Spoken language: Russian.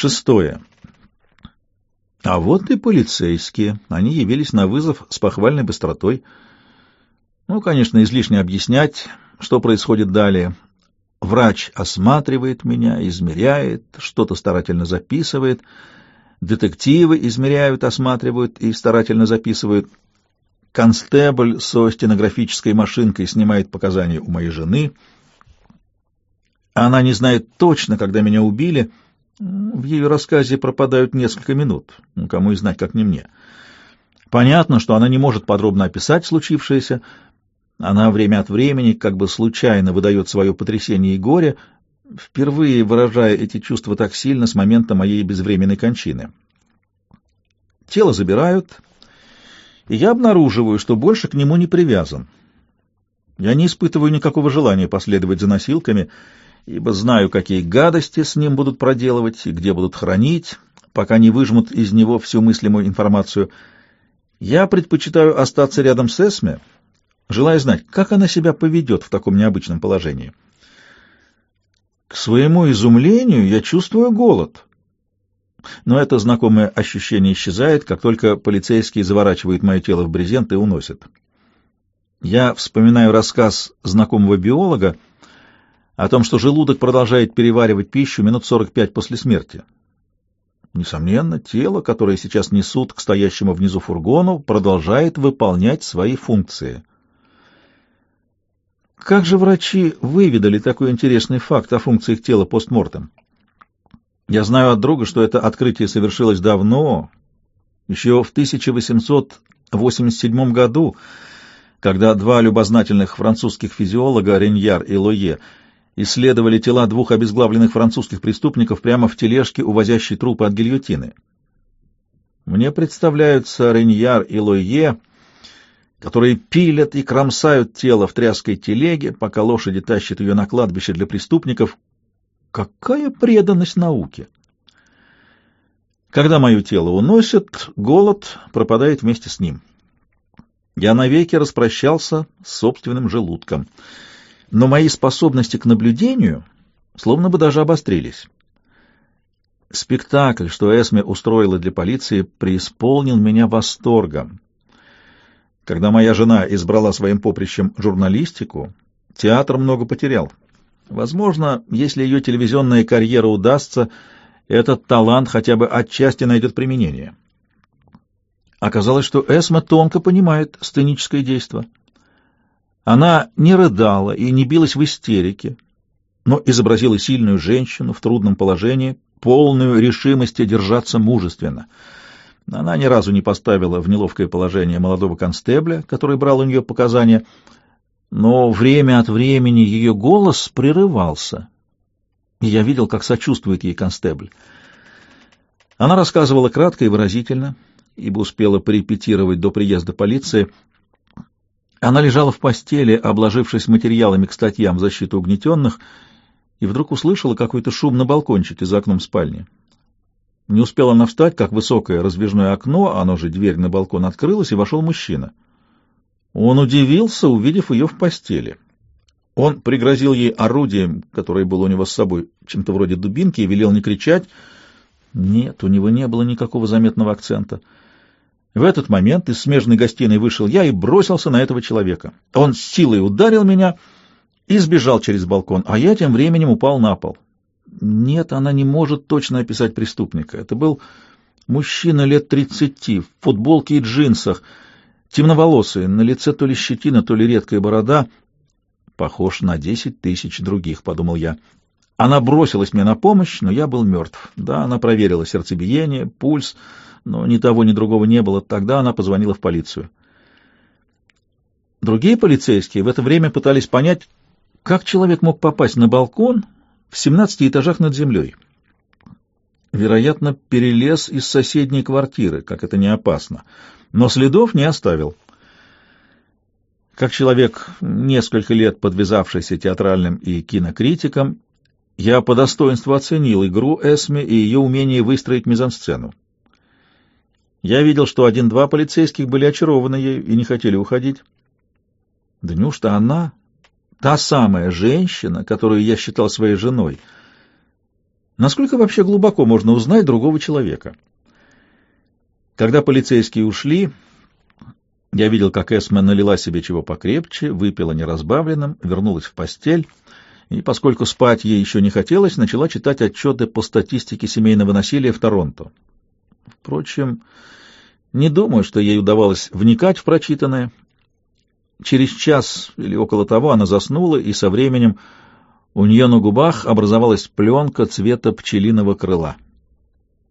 Шестое. А вот и полицейские. Они явились на вызов с похвальной быстротой. Ну, конечно, излишне объяснять, что происходит далее. Врач осматривает меня, измеряет, что-то старательно записывает. Детективы измеряют, осматривают и старательно записывают. Констебль со стенографической машинкой снимает показания у моей жены. Она не знает точно, когда меня убили. В ее рассказе пропадают несколько минут. Ну, кому и знать, как не мне. Понятно, что она не может подробно описать случившееся. Она время от времени как бы случайно выдает свое потрясение и горе, впервые выражая эти чувства так сильно с момента моей безвременной кончины. Тело забирают, и я обнаруживаю, что больше к нему не привязан. Я не испытываю никакого желания последовать за носилками, ибо знаю, какие гадости с ним будут проделывать и где будут хранить, пока не выжмут из него всю мыслимую информацию. Я предпочитаю остаться рядом с Эсме, желая знать, как она себя поведет в таком необычном положении. К своему изумлению я чувствую голод — но это знакомое ощущение исчезает, как только полицейские заворачивают мое тело в брезент и уносят. Я вспоминаю рассказ знакомого биолога о том, что желудок продолжает переваривать пищу минут 45 после смерти. Несомненно, тело, которое сейчас несут к стоящему внизу фургону, продолжает выполнять свои функции. Как же врачи выведали такой интересный факт о функциях тела постмортем? Я знаю от друга, что это открытие совершилось давно, еще в 1887 году, когда два любознательных французских физиолога, Реньяр и Лое, исследовали тела двух обезглавленных французских преступников прямо в тележке, увозящей трупы от гильотины. Мне представляются Реньяр и Лое, которые пилят и кромсают тело в тряской телеге, пока лошади тащат ее на кладбище для преступников, Какая преданность науке! Когда мое тело уносят, голод пропадает вместе с ним. Я навеки распрощался с собственным желудком, но мои способности к наблюдению словно бы даже обострились. Спектакль, что Эсме устроила для полиции, преисполнил меня восторгом. Когда моя жена избрала своим поприщем журналистику, театр много потерял. Возможно, если ее телевизионная карьера удастся, этот талант хотя бы отчасти найдет применение. Оказалось, что Эсма тонко понимает сценическое действо. Она не рыдала и не билась в истерике, но изобразила сильную женщину в трудном положении, полную решимости держаться мужественно. Она ни разу не поставила в неловкое положение молодого констебля, который брал у нее показания, но время от времени ее голос прерывался, и я видел, как сочувствует ей констебль. Она рассказывала кратко и выразительно, ибо успела порепетировать до приезда полиции. Она лежала в постели, обложившись материалами к статьям в защиту угнетенных, и вдруг услышала какой-то шум на балкончике за окном спальни. Не успела она встать, как высокое раздвижное окно, оно же дверь на балкон, открылось, и вошел мужчина — он удивился, увидев ее в постели. Он пригрозил ей орудием, которое было у него с собой, чем-то вроде дубинки, и велел не кричать. Нет, у него не было никакого заметного акцента. В этот момент из смежной гостиной вышел я и бросился на этого человека. Он с силой ударил меня и сбежал через балкон, а я тем временем упал на пол. Нет, она не может точно описать преступника. Это был мужчина лет тридцати, в футболке и джинсах, Темноволосый, на лице то ли щетина, то ли редкая борода. Похож на десять тысяч других, — подумал я. Она бросилась мне на помощь, но я был мертв. Да, она проверила сердцебиение, пульс, но ни того, ни другого не было. Тогда она позвонила в полицию. Другие полицейские в это время пытались понять, как человек мог попасть на балкон в 17 этажах над землей. Вероятно, перелез из соседней квартиры, как это не опасно но следов не оставил. Как человек, несколько лет подвязавшийся театральным и кинокритиком, я по достоинству оценил игру Эсми и ее умение выстроить мизансцену. Я видел, что один-два полицейских были очарованы ею и не хотели уходить. Да неужто она, та самая женщина, которую я считал своей женой? Насколько вообще глубоко можно узнать другого человека? Когда полицейские ушли, я видел, как Эсме налила себе чего покрепче, выпила неразбавленным, вернулась в постель и, поскольку спать ей еще не хотелось, начала читать отчеты по статистике семейного насилия в Торонто. Впрочем, не думаю, что ей удавалось вникать в прочитанное. Через час или около того она заснула, и со временем у нее на губах образовалась пленка цвета пчелиного крыла —